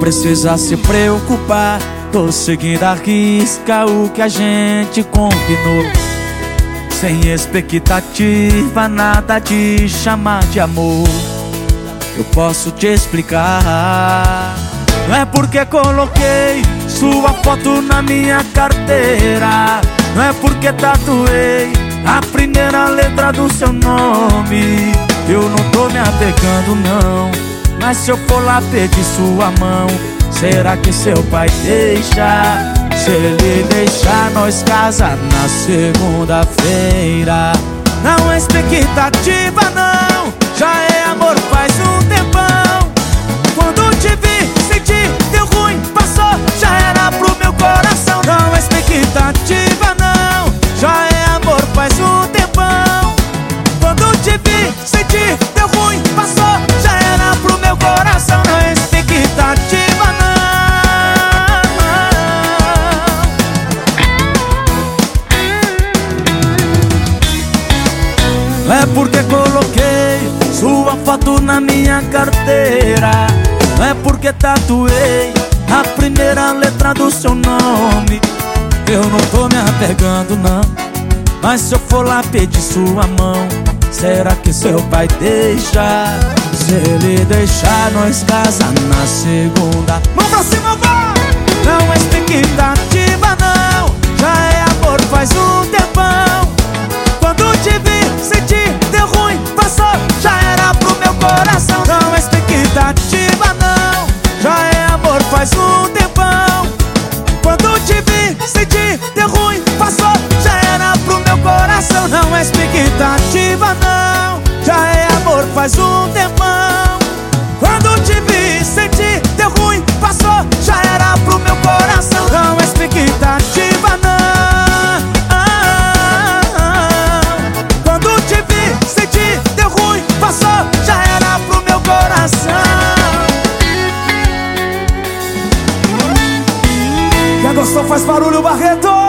precisa se preocupar. Tô seguindo a risca o que a gente combinou. Sem expectativa, nada de chamar de amor. Eu posso te explicar. Não é porque coloquei sua foto na minha carteira. Não é porque tatuei a primeira letra do seu nome. Eu não tô me apegando, não. Mas se eu for lá pedir sua mão, será que seu pai deixa? Se ele deixar, nós casa na segunda-feira. Não é expectativa, não. Porque coloquei sua foto na minha carteira. Não é porque tatuei a primeira letra do seu nome. Eu não tô me apegando, não. Mas se eu for lá pedir sua mão, será que seu pai deixa? Se ele deixar, nós casa na segunda. Mão pra cima, vai! Quem gostou faz barulho, Barreto!